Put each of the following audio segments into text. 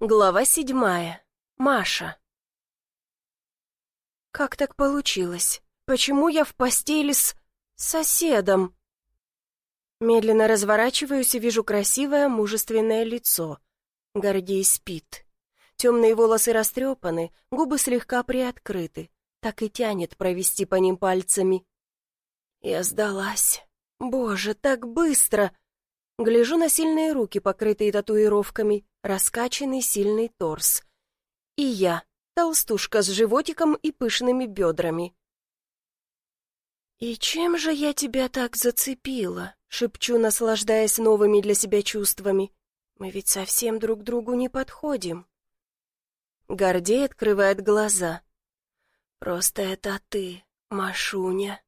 Глава седьмая. Маша. Как так получилось? Почему я в постели с... соседом? Медленно разворачиваюсь и вижу красивое, мужественное лицо. Гордей спит. Темные волосы растрепаны, губы слегка приоткрыты. Так и тянет провести по ним пальцами. Я сдалась. Боже, так быстро! Гляжу на сильные руки, покрытые татуировками, раскачанный сильный торс. И я, толстушка с животиком и пышными бедрами. «И чем же я тебя так зацепила?» — шепчу, наслаждаясь новыми для себя чувствами. «Мы ведь совсем друг другу не подходим». Гордей открывает глаза. «Просто это ты, Машуня».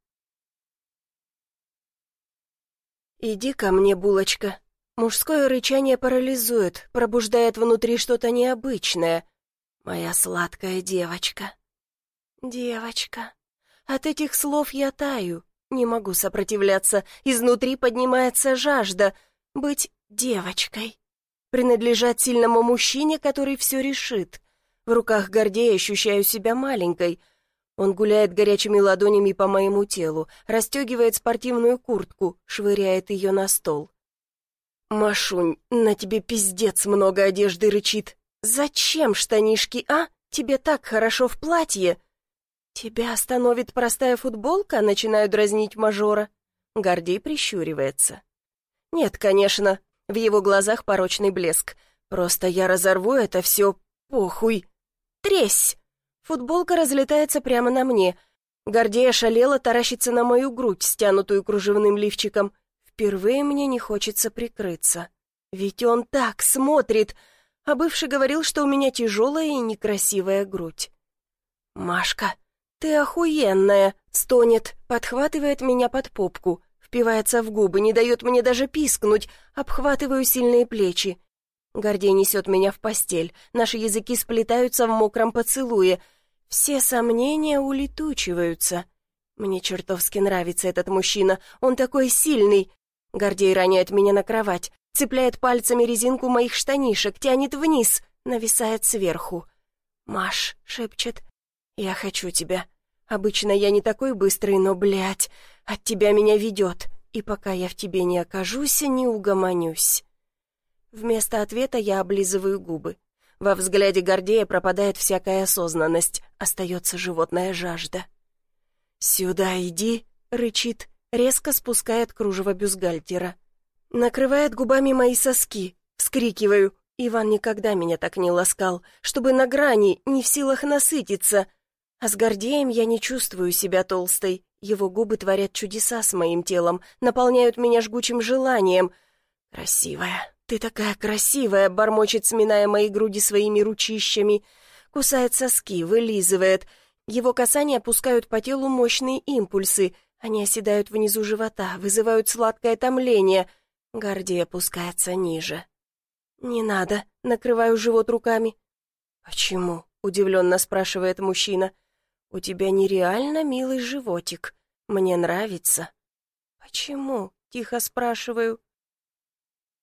«Иди ко мне, булочка». Мужское рычание парализует, пробуждает внутри что-то необычное. «Моя сладкая девочка». «Девочка». От этих слов я таю, не могу сопротивляться, изнутри поднимается жажда быть девочкой. Принадлежать сильному мужчине, который все решит. В руках Гордея ощущаю себя маленькой, он гуляет горячими ладонями по моему телу, расстегивает спортивную куртку, швыряет ее на стол. «Машунь, на тебе пиздец много одежды рычит. Зачем штанишки, а? Тебе так хорошо в платье!» «Тебя остановит простая футболка?» — начинаю дразнить мажора. Гордей прищуривается. «Нет, конечно, в его глазах порочный блеск. Просто я разорву это все, похуй. Тресь!» Футболка разлетается прямо на мне. Гордея шалела таращится на мою грудь, стянутую кружевным лифчиком. Впервые мне не хочется прикрыться. Ведь он так смотрит, а бывший говорил, что у меня тяжелая и некрасивая грудь. «Машка, ты охуенная!» — стонет, подхватывает меня под попку, впивается в губы, не дает мне даже пискнуть, обхватываю сильные плечи. Гордей несет меня в постель, наши языки сплетаются в мокром поцелуе — все сомнения улетучиваются. Мне чертовски нравится этот мужчина, он такой сильный. Гордей роняет меня на кровать, цепляет пальцами резинку моих штанишек, тянет вниз, нависает сверху. «Маш», — шепчет, — «я хочу тебя. Обычно я не такой быстрый, но, блядь, от тебя меня ведет, и пока я в тебе не окажусь, не угомонюсь». Вместо ответа я облизываю губы. Во взгляде Гордея пропадает всякая осознанность, остается животная жажда. «Сюда иди!» — рычит, резко спускает кружево бюстгальтера. Накрывает губами мои соски, вскрикиваю. Иван никогда меня так не ласкал, чтобы на грани, не в силах насытиться. А с Гордеем я не чувствую себя толстой. Его губы творят чудеса с моим телом, наполняют меня жгучим желанием. Красивая, «Ты такая красивая!» — бормочет, сминая мои груди своими ручищами. Кусает соски, вылизывает. Его касания пускают по телу мощные импульсы. Они оседают внизу живота, вызывают сладкое томление. Гордия опускается ниже. «Не надо», — накрываю живот руками. «Почему?» — удивленно спрашивает мужчина. «У тебя нереально милый животик. Мне нравится». «Почему?» — тихо спрашиваю.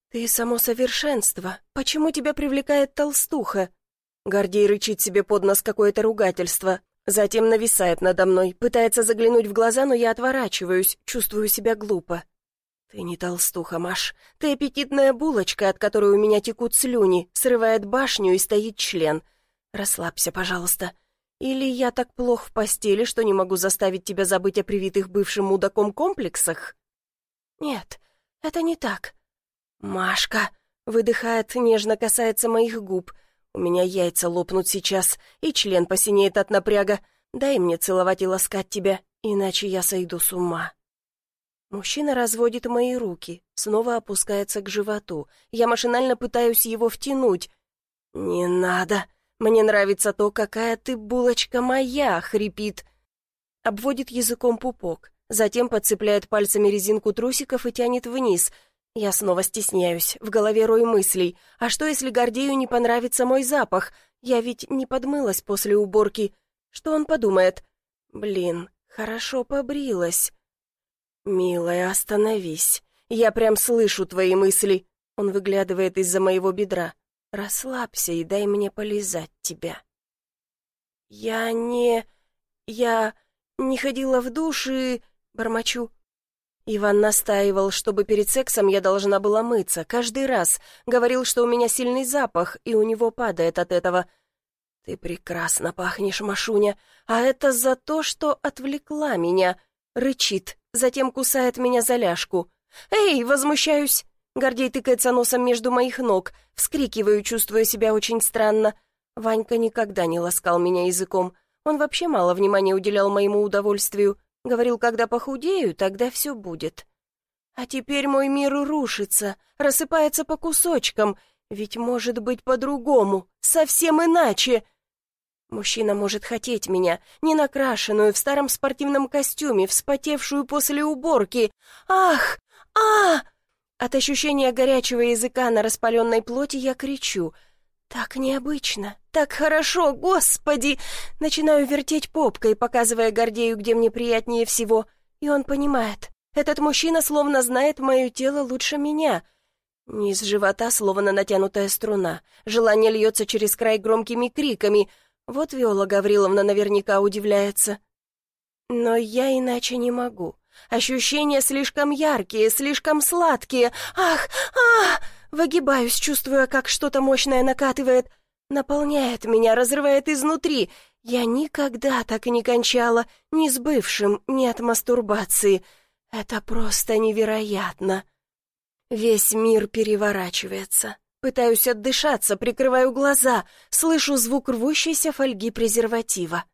«Ты само совершенство. Почему тебя привлекает толстуха?» Гордей рычит себе под нос какое-то ругательство, затем нависает надо мной, пытается заглянуть в глаза, но я отворачиваюсь, чувствую себя глупо. «Ты не толстуха, Маш. Ты аппетитная булочка, от которой у меня текут слюни, срывает башню и стоит член. Расслабься, пожалуйста. Или я так плох в постели, что не могу заставить тебя забыть о привитых бывшим мудаком комплексах?» «Нет, это не так. «Машка!» — выдыхает, нежно касается моих губ. «У меня яйца лопнут сейчас, и член посинеет от напряга. Дай мне целовать и ласкать тебя, иначе я сойду с ума». Мужчина разводит мои руки, снова опускается к животу. Я машинально пытаюсь его втянуть. «Не надо! Мне нравится то, какая ты булочка моя!» — хрипит. Обводит языком пупок, затем подцепляет пальцами резинку трусиков и тянет вниз — я снова стесняюсь, в голове рой мыслей. А что, если Гордею не понравится мой запах? Я ведь не подмылась после уборки. Что он подумает? Блин, хорошо побрилась. «Милая, остановись. Я прям слышу твои мысли». Он выглядывает из-за моего бедра. Расслабься и дай мне полизать тебя». «Я не... я не ходила в душ и...» — бормочу. Иван настаивал, чтобы перед сексом я должна была мыться, каждый раз. Говорил, что у меня сильный запах, и у него падает от этого. «Ты прекрасно пахнешь, Машуня, а это за то, что отвлекла меня», — рычит, затем кусает меня за ляжку. «Эй!» — возмущаюсь. Гордей тыкается носом между моих ног, вскрикиваю, чувствуя себя очень странно. Ванька никогда не ласкал меня языком. Он вообще мало внимания уделял моему удовольствию. Говорил, когда похудею, тогда все будет. А теперь мой мир рушится, рассыпается по кусочкам, ведь может быть по-другому, совсем иначе. Мужчина может хотеть меня, не накрашенную, в старом спортивном костюме, вспотевшую после уборки. Ах! а От ощущения горячего языка на распаленной плоти я кричу — «Так необычно, так хорошо, господи!» Начинаю вертеть попкой, показывая Гордею, где мне приятнее всего. И он понимает. Этот мужчина словно знает мое тело лучше меня. Низ живота словно натянутая струна. Желание льется через край громкими криками. Вот Виола Гавриловна наверняка удивляется. Но я иначе не могу. Ощущения слишком яркие, слишком сладкие. Ах, ах! Выгибаюсь, чувствуя, как что-то мощное накатывает, наполняет меня, разрывает изнутри. Я никогда так и не кончала, ни с бывшим, ни от мастурбации. Это просто невероятно. Весь мир переворачивается. Пытаюсь отдышаться, прикрываю глаза, слышу звук рвущейся фольги презерватива.